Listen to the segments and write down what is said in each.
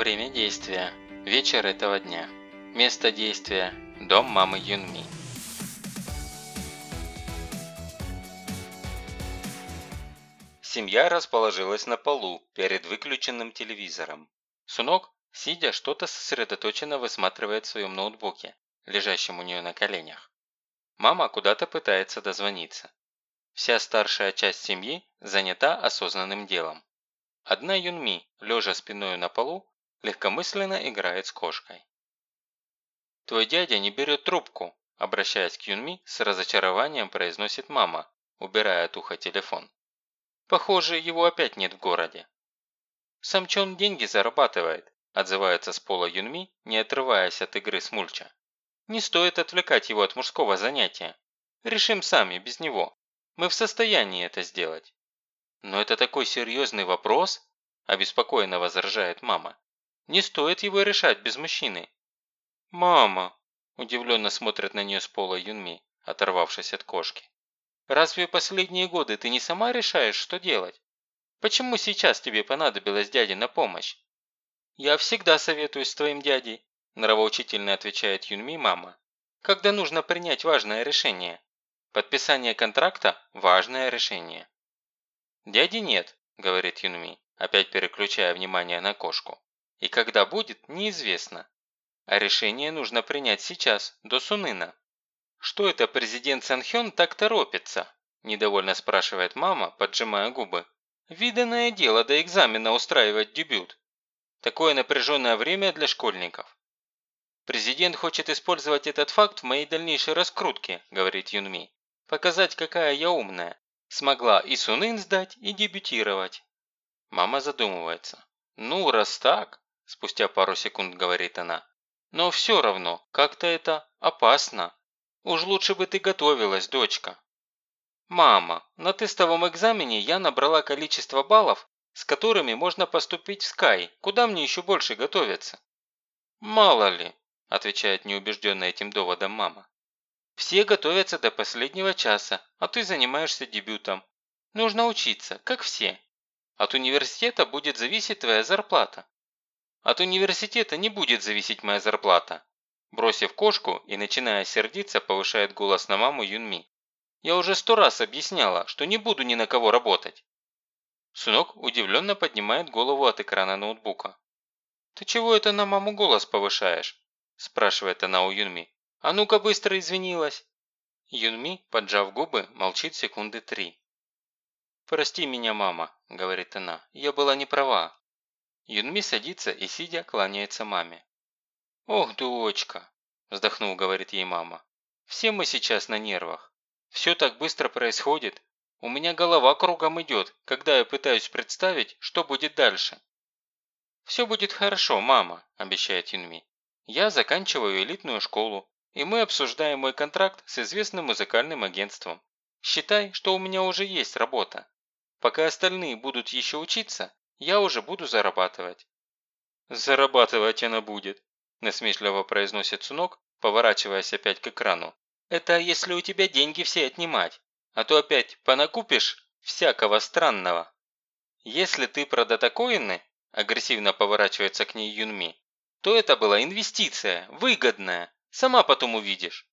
Время действия. Вечер этого дня. Место действия. Дом мамы Юнми. Семья расположилась на полу перед выключенным телевизором. Сунок, сидя, что-то сосредоточенно высматривает в своем ноутбуке, лежащем у нее на коленях. Мама куда-то пытается дозвониться. Вся старшая часть семьи занята осознанным делом. Одна Юнми, лежа спиной на полу, легкомысленно играет с кошкой. «Твой дядя не берет трубку», обращаясь к Юнми, с разочарованием произносит мама, убирая от уха телефон. «Похоже, его опять нет в городе». «Сам Чон деньги зарабатывает», отзывается с пола Юнми, не отрываясь от игры с мульча. «Не стоит отвлекать его от мужского занятия. Решим сами, без него. Мы в состоянии это сделать». «Но это такой серьезный вопрос», обеспокоенно возражает мама. Не стоит его решать без мужчины». «Мама!» – удивленно смотрит на нее с пола Юнми, оторвавшись от кошки. «Разве последние годы ты не сама решаешь, что делать? Почему сейчас тебе понадобилась дяде на помощь?» «Я всегда советуюсь с твоим дядей», – нравоучительно отвечает Юнми мама. «Когда нужно принять важное решение. Подписание контракта – важное решение». «Дяди нет», – говорит Юнми, опять переключая внимание на кошку. И когда будет, неизвестно. А решение нужно принять сейчас, до Сунына. «Что это президент Санхён так торопится?» – недовольно спрашивает мама, поджимая губы. «Виданное дело до экзамена устраивать дебют. Такое напряженное время для школьников». «Президент хочет использовать этот факт в моей дальнейшей раскрутке», – говорит Юнми. «Показать, какая я умная. Смогла и Сунын сдать, и дебютировать». Мама задумывается. «Ну, раз так, спустя пару секунд говорит она. Но все равно, как-то это опасно. Уж лучше бы ты готовилась, дочка. Мама, на тестовом экзамене я набрала количество баллов, с которыми можно поступить в Sky. Куда мне еще больше готовиться? Мало ли, отвечает неубежденная этим доводом мама. Все готовятся до последнего часа, а ты занимаешься дебютом. Нужно учиться, как все. От университета будет зависеть твоя зарплата. От университета не будет зависеть моя зарплата. Бросив кошку и начиная сердиться, повышает голос на маму Юнми. Я уже сто раз объясняла, что не буду ни на кого работать. Сынок удивленно поднимает голову от экрана ноутбука. «Ты чего это на маму голос повышаешь?» спрашивает она у Юнми. «А ну-ка быстро извинилась!» Юнми, поджав губы, молчит секунды три. «Прости меня, мама», – говорит она, – «я была не права. Юнми садится и, сидя, кланяется маме. «Ох, дочка!» – вздохнул, говорит ей мама. «Все мы сейчас на нервах. Все так быстро происходит. У меня голова кругом идет, когда я пытаюсь представить, что будет дальше». «Все будет хорошо, мама», – обещает Юнми. «Я заканчиваю элитную школу, и мы обсуждаем мой контракт с известным музыкальным агентством. Считай, что у меня уже есть работа. Пока остальные будут еще учиться, я уже буду зарабатывать». «Зарабатывать она будет», – насмешливо произносит Сунок, поворачиваясь опять к экрану. «Это если у тебя деньги все отнимать, а то опять понакупишь всякого странного». «Если ты про датакоины», – агрессивно поворачивается к ней Юнми, то это была инвестиция, выгодная, сама потом увидишь.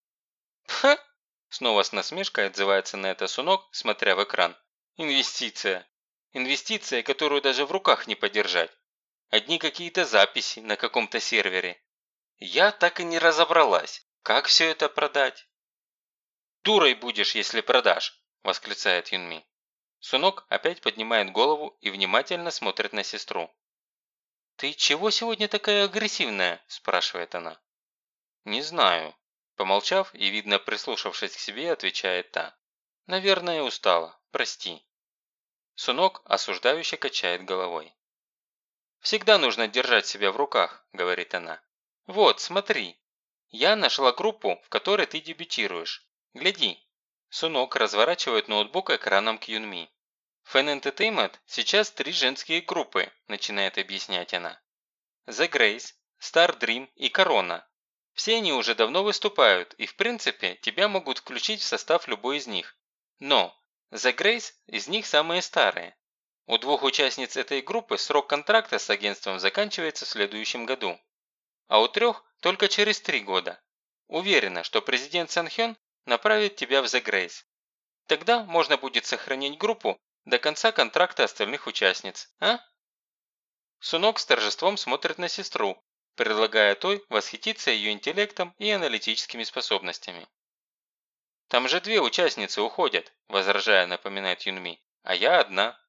«Ха!» – снова с насмешкой отзывается на это Сунок, смотря в экран. «Инвестиция. Инвестиция, которую даже в руках не подержать. Одни какие-то записи на каком-то сервере. Я так и не разобралась, как все это продать. «Дурой будешь, если продашь», – восклицает Юнми. Сунок опять поднимает голову и внимательно смотрит на сестру. «Ты чего сегодня такая агрессивная?» – спрашивает она. «Не знаю». Помолчав и, видно, прислушавшись к себе, отвечает та. «Наверное, устала. Прости». Сунок осуждающе качает головой. «Всегда нужно держать себя в руках», – говорит она. «Вот, смотри. Я нашла группу, в которой ты дебютируешь. Гляди». Сунок разворачивает ноутбук экраном к Юнми. «Fan Entertainment сейчас три женские группы», – начинает объяснять она. «The Grace», «Star Dream» и «Корона». Все они уже давно выступают, и в принципе тебя могут включить в состав любой из них. Но The Grace из них самые старые. У двух участниц этой группы срок контракта с агентством заканчивается в следующем году. А у трех только через три года. Уверена, что президент Санхён направит тебя в The Grace. Тогда можно будет сохранить группу до конца контракта остальных участниц, а? Сунок с торжеством смотрит на сестру, предлагая той восхититься ее интеллектом и аналитическими способностями. «Там же две участницы уходят», – возражая, напоминает Юнми, – «а я одна».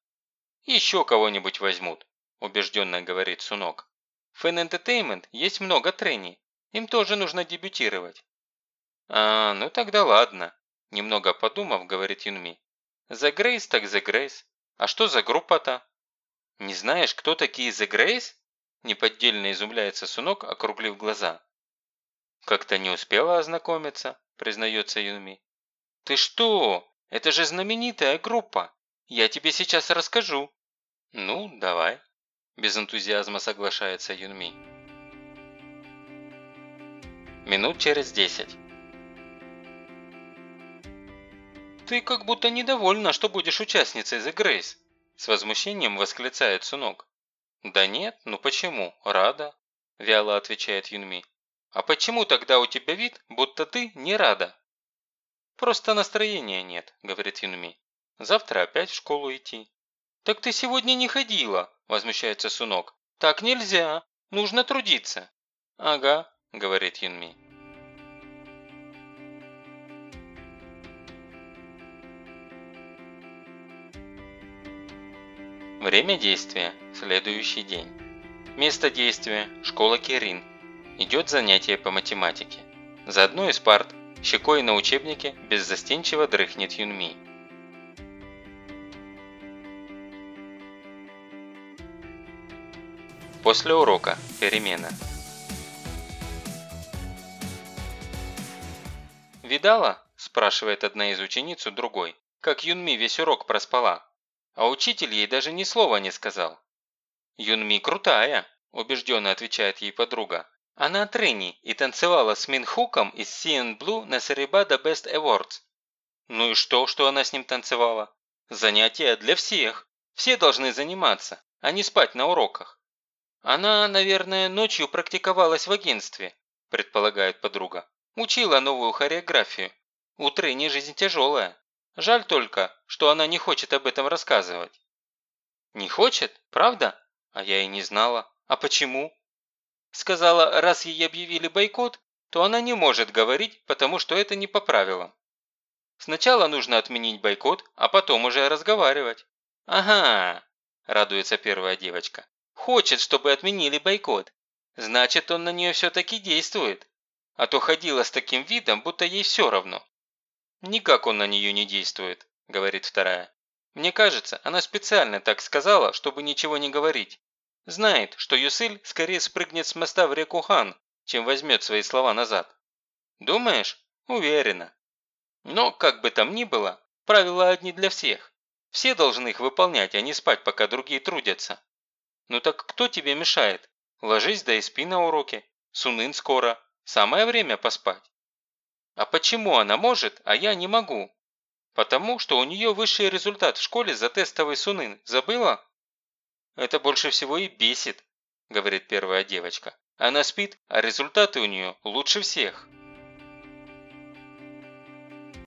«Еще кого-нибудь возьмут», – убежденно говорит Сунок. «В Fan Entertainment есть много треней, им тоже нужно дебютировать». «А, ну тогда ладно», – немного подумав, говорит Юнми. «За Грейс так за Грейс. А что за группа-то?» «Не знаешь, кто такие The Grace?» Неподдельно изумляется Сунок, округлив глаза. «Как-то не успела ознакомиться», признается Юнми. «Ты что? Это же знаменитая группа. Я тебе сейчас расскажу». «Ну, давай», без энтузиазма соглашается Юнми. Минут через десять. «Ты как будто недовольна, что будешь участницей The Grace», с возмущением восклицает Сунок. «Да нет, ну почему? Рада», – вяло отвечает Юнми. «А почему тогда у тебя вид, будто ты не рада?» «Просто настроения нет», – говорит Юнми. «Завтра опять в школу идти». «Так ты сегодня не ходила», – возмущается Сунок. «Так нельзя, нужно трудиться». «Ага», – говорит Юнми. Время действия – следующий день. Место действия – школа Керин. Идет занятие по математике. За одной из парт, щекой на учебнике, беззастенчиво дрыхнет Юнми. После урока. Перемена. «Видала?» – спрашивает одна из учениц у другой. «Как Юнми весь урок проспала?» А учитель ей даже ни слова не сказал. «Юнми крутая», – убежденно отвечает ей подруга. «Она трени и танцевала с Минхуком из CN Blue на Сарибада Best Awards». «Ну и что, что она с ним танцевала?» «Занятия для всех. Все должны заниматься, а не спать на уроках». «Она, наверное, ночью практиковалась в агентстве», – предполагает подруга. «Учила новую хореографию. У трени жизнь тяжелая». Жаль только, что она не хочет об этом рассказывать. Не хочет? Правда? А я и не знала. А почему? Сказала, раз ей объявили бойкот, то она не может говорить, потому что это не по правилам. Сначала нужно отменить бойкот, а потом уже разговаривать. Ага, радуется первая девочка. Хочет, чтобы отменили бойкот. Значит, он на нее все-таки действует. А то ходила с таким видом, будто ей все равно. «Никак он на нее не действует», – говорит вторая. «Мне кажется, она специально так сказала, чтобы ничего не говорить. Знает, что Юсыль скорее спрыгнет с моста в реку Хан, чем возьмет свои слова назад. Думаешь? Уверена. Но, как бы там ни было, правила одни для всех. Все должны их выполнять, а не спать, пока другие трудятся. Ну так кто тебе мешает? Ложись да и спи на уроке. Сунын скоро. Самое время поспать. А почему она может, а я не могу? Потому что у нее высший результат в школе за тестовый сунын. Забыла? Это больше всего и бесит, говорит первая девочка. Она спит, а результаты у нее лучше всех.